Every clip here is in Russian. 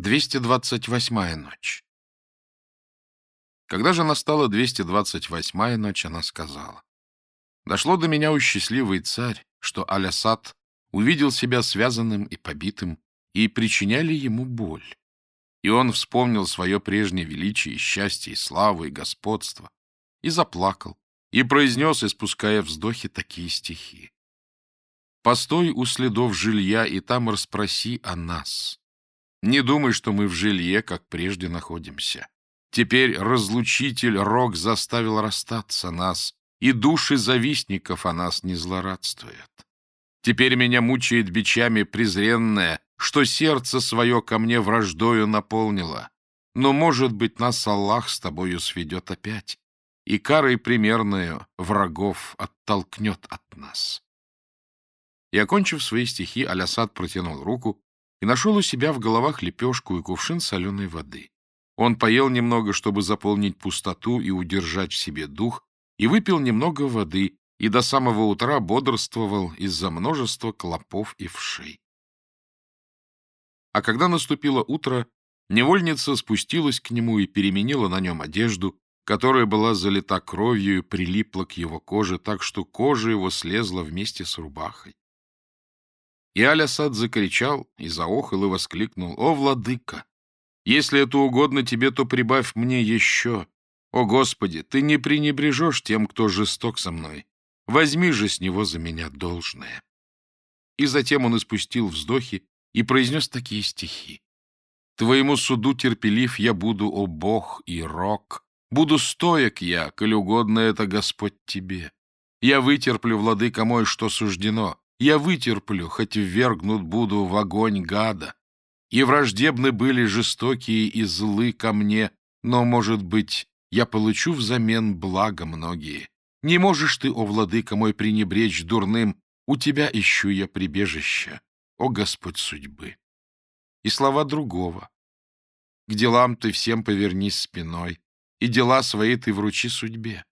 228-я ночь. Когда же настала 228-я ночь, она сказала. «Дошло до меня, у счастливый царь, что Алясад увидел себя связанным и побитым, и причиняли ему боль. И он вспомнил свое прежнее величие, и счастье, и славу, и господство, и заплакал, и произнес, испуская вздохи, такие стихи. «Постой у следов жилья, и там расспроси о нас, не думай, что мы в жилье, как прежде, находимся. Теперь разлучитель Рог заставил расстаться нас, и души завистников о нас не злорадствуют. Теперь меня мучает бичами презренное, что сердце свое ко мне враждою наполнило. Но, может быть, нас Аллах с тобою сведет опять, и карой примерную врагов оттолкнет от нас. И, окончив свои стихи, Алясад протянул руку и нашел у себя в головах лепешку и кувшин соленой воды. Он поел немного, чтобы заполнить пустоту и удержать в себе дух, и выпил немного воды, и до самого утра бодрствовал из-за множества клопов и вшей. А когда наступило утро, невольница спустилась к нему и переменила на нем одежду, которая была залита кровью и прилипла к его коже так, что кожа его слезла вместе с рубахой. И Алясад закричал, и заохал, и воскликнул. «О, владыка! Если это угодно тебе, то прибавь мне еще. О, Господи, ты не пренебрежешь тем, кто жесток со мной. Возьми же с него за меня должное». И затем он испустил вздохи и произнес такие стихи. «Твоему суду терпелив я буду, о Бог и Рок. Буду стоек я, коль угодно это Господь тебе. Я вытерплю, владыка мой, что суждено». Я вытерплю, хоть ввергнут буду в огонь гада. И враждебны были жестокие и злы ко мне, но, может быть, я получу взамен блага многие. Не можешь ты, о владыка мой, пренебречь дурным, у тебя ищу я прибежище, о Господь судьбы. И слова другого. К делам ты всем повернись спиной, и дела свои ты вручи судьбе.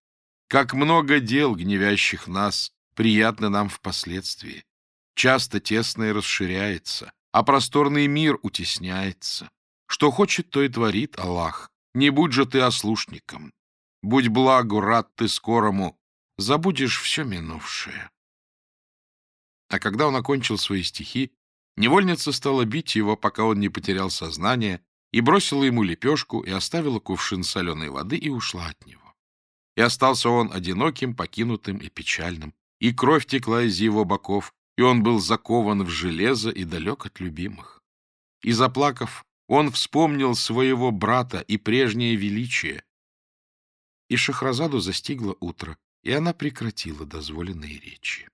Как много дел, гневящих нас, приятно нам впоследствии. Часто тесное расширяется, а просторный мир утесняется. Что хочет, то и творит Аллах. Не будь же ты ослушником. Будь благу, рад ты скорому, забудешь все минувшее. А когда он окончил свои стихи, невольница стала бить его, пока он не потерял сознание, и бросила ему лепешку, и оставила кувшин соленой воды, и ушла от него. И остался он одиноким, покинутым и печальным, и кровь текла из его боков, и он был закован в железо и далек от любимых. И заплакав, он вспомнил своего брата и прежнее величие. И Шахразаду застигло утро, и она прекратила дозволенные речи.